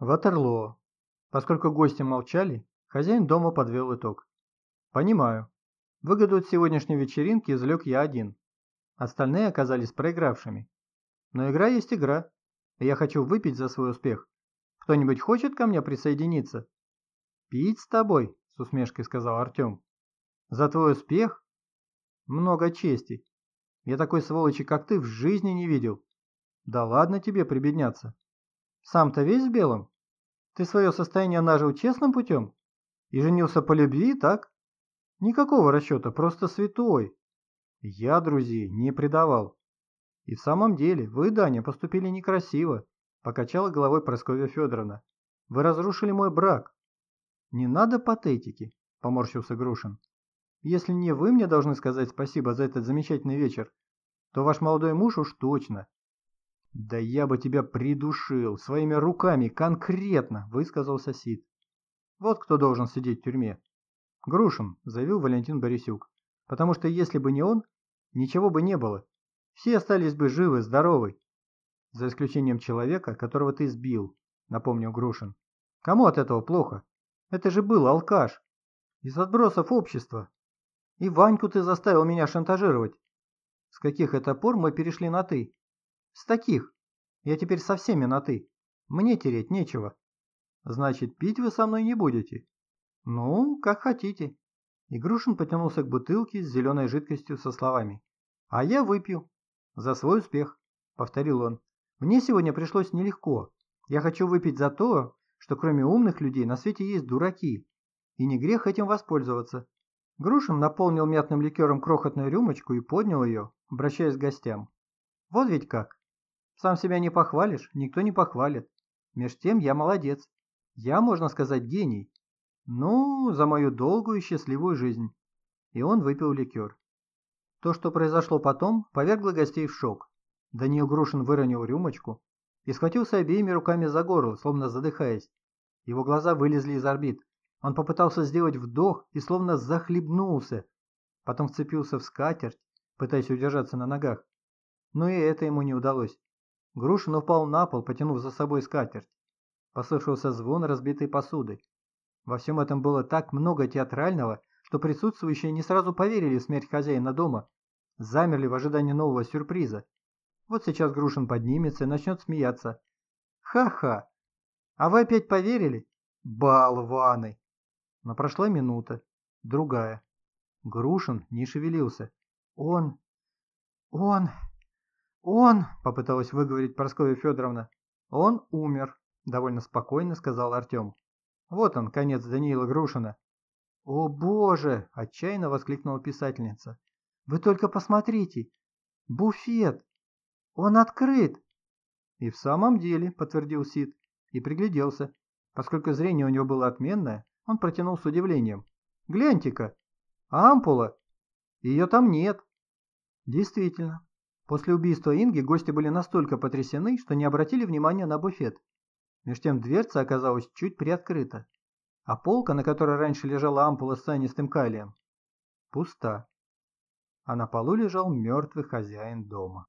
Ватерлоо. Поскольку гости молчали, хозяин дома подвел итог. Понимаю. Выгоду от сегодняшней вечеринки извлек я один. Остальные оказались проигравшими. Но игра есть игра, и я хочу выпить за свой успех. Кто-нибудь хочет ко мне присоединиться? Пить с тобой, с усмешкой сказал Артем. За твой успех? Много чести. Я такой сволочи, как ты, в жизни не видел. Да ладно тебе прибедняться. Сам-то весь в белом? Ты свое состояние нажил честным путем? И женился по любви, так? Никакого расчета, просто святой. Я друзей не предавал. И в самом деле, вы, Даня, поступили некрасиво, покачала головой Прасковья Федоровна. Вы разрушили мой брак. Не надо патетики, поморщился Грушин. Если не вы мне должны сказать спасибо за этот замечательный вечер, то ваш молодой муж уж точно. Да я бы тебя придушил, своими руками, конкретно, высказался Сид. Вот кто должен сидеть в тюрьме. Грушин, заявил Валентин Борисюк. Потому что если бы не он, ничего бы не было. Все остались бы живы, здоровы. За исключением человека, которого ты сбил, напомнил Грушин. Кому от этого плохо? Это же был алкаш. Из отбросов общества. И Ваньку ты заставил меня шантажировать. С каких это пор мы перешли на «ты»? С таких. Я теперь со всеми на «ты». Мне тереть нечего. Значит, пить вы со мной не будете? Ну, как хотите. Игрушин потянулся к бутылке с зеленой жидкостью со словами. А я выпью. За свой успех, повторил он. Мне сегодня пришлось нелегко. Я хочу выпить за то, что кроме умных людей на свете есть дураки. И не грех этим воспользоваться. Грушин наполнил мятным ликером крохотную рюмочку и поднял ее, обращаясь к гостям. Вот ведь как. Сам себя не похвалишь, никто не похвалит. Меж тем я молодец. Я, можно сказать, гений. Ну, за мою долгую и счастливую жизнь. И он выпил ликер. То, что произошло потом, повергло гостей в шок. Даниил Грушин выронил рюмочку и схватился обеими руками за горло, словно задыхаясь. Его глаза вылезли из орбит. Он попытался сделать вдох и словно захлебнулся. Потом вцепился в скатерть, пытаясь удержаться на ногах. Но и это ему не удалось. Грушин упал на пол, потянув за собой скатерть. Послышался звон разбитой посуды. Во всем этом было так много театрального, что присутствующие не сразу поверили в смерть хозяина дома, замерли в ожидании нового сюрприза. Вот сейчас Грушин поднимется и начнет смеяться. Ха-ха! А вы опять поверили? Болваны! Но прошла минута, другая. Грушин не шевелился. Он... он... он... попыталась выговорить Прасковья Федоровна. Он умер, довольно спокойно сказал Артем. Вот он, конец Даниила Грушина. «О боже!» – отчаянно воскликнула писательница. «Вы только посмотрите! Буфет! Он открыт!» «И в самом деле», – подтвердил Сид и пригляделся. Поскольку зрение у него было отменное, он протянул с удивлением. «Гляньте-ка! Ампула! Ее там нет!» Действительно, после убийства Инги гости были настолько потрясены, что не обратили внимания на буфет. Меж тем дверца оказалась чуть приоткрыта, а полка, на которой раньше лежала ампула с цианистым калием, пуста. А на полу лежал мертвый хозяин дома.